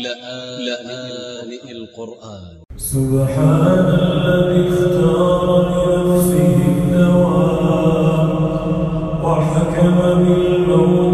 لآن القرآن. سبحان الذي اختار لنفسه الدوام وحكم بالموت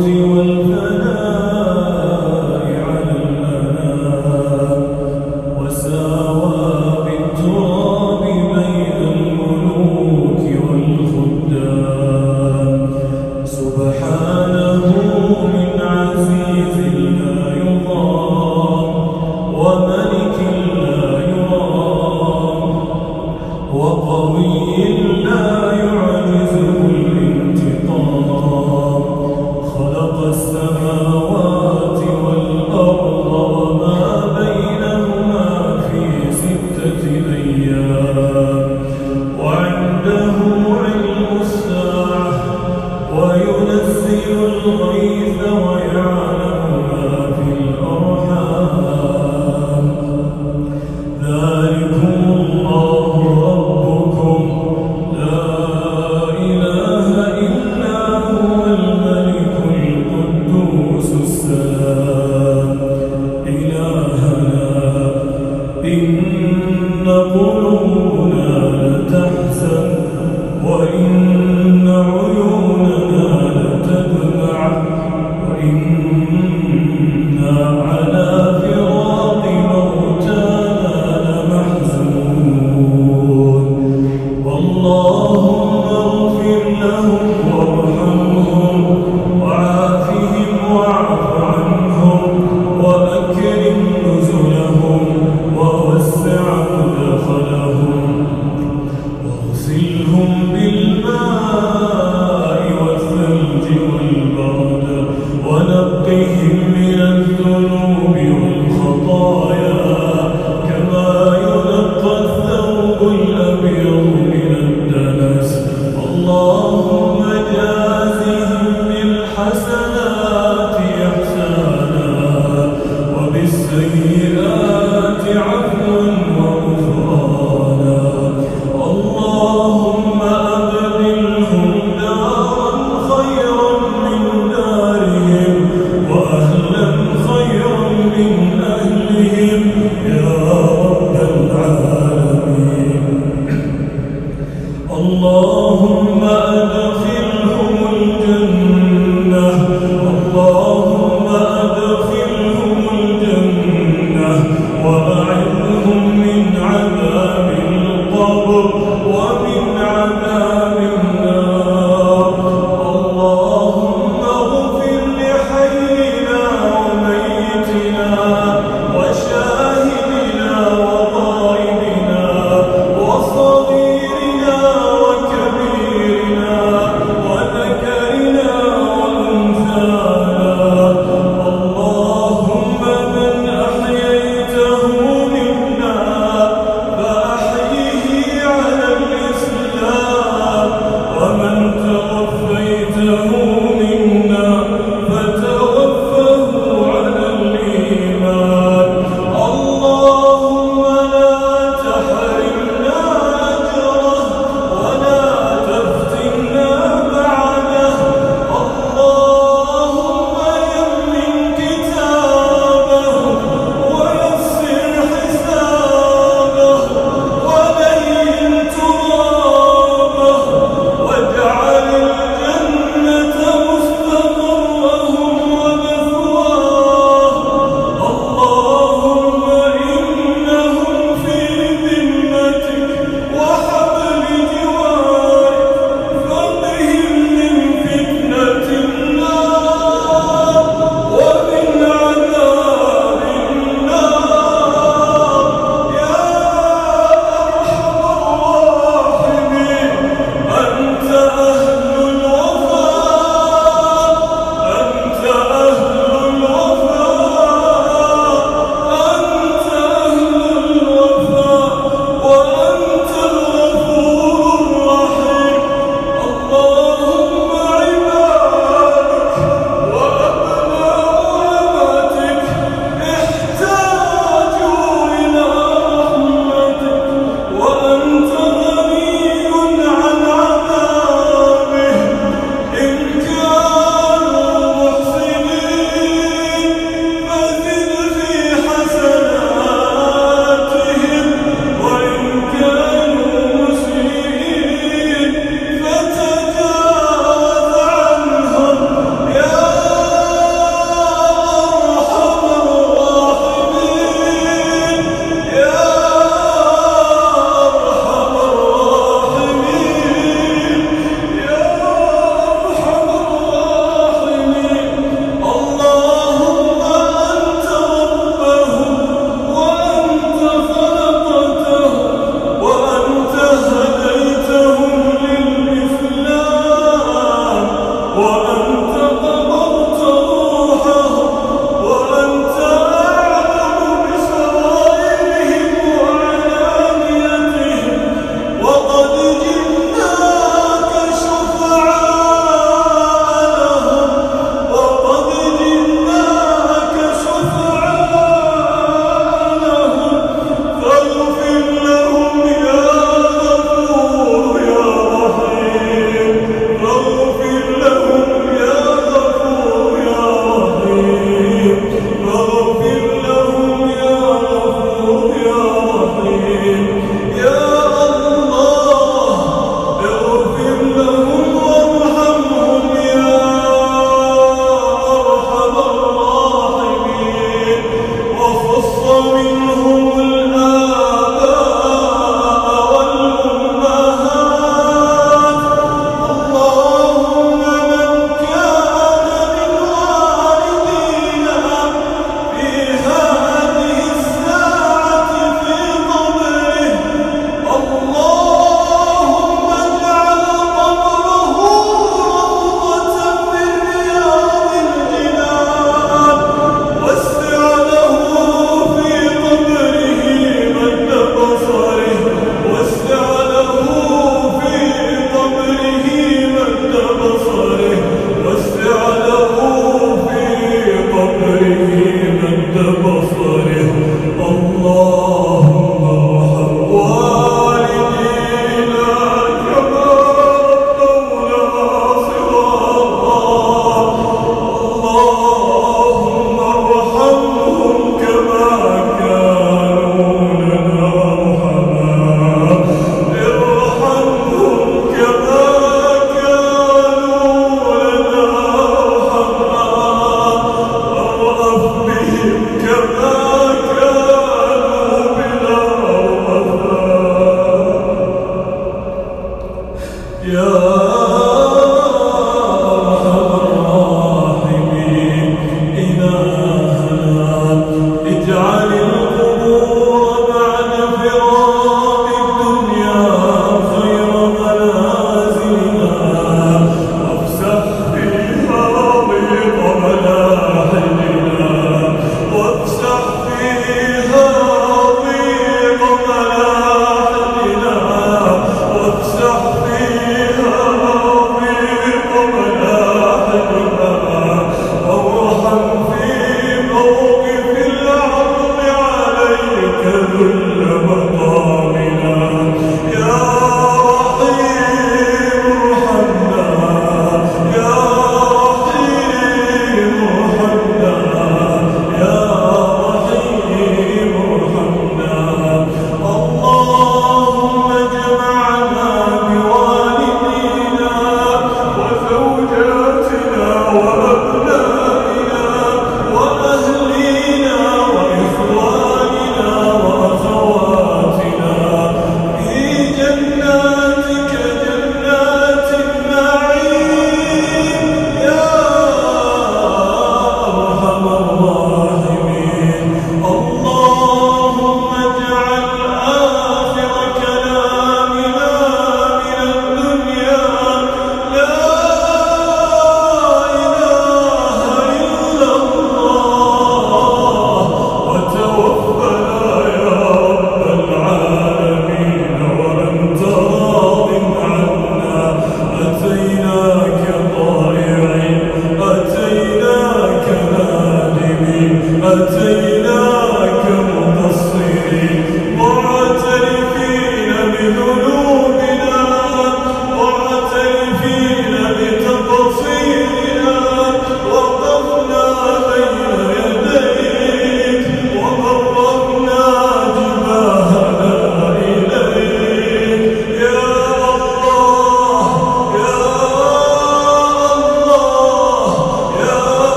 Lord.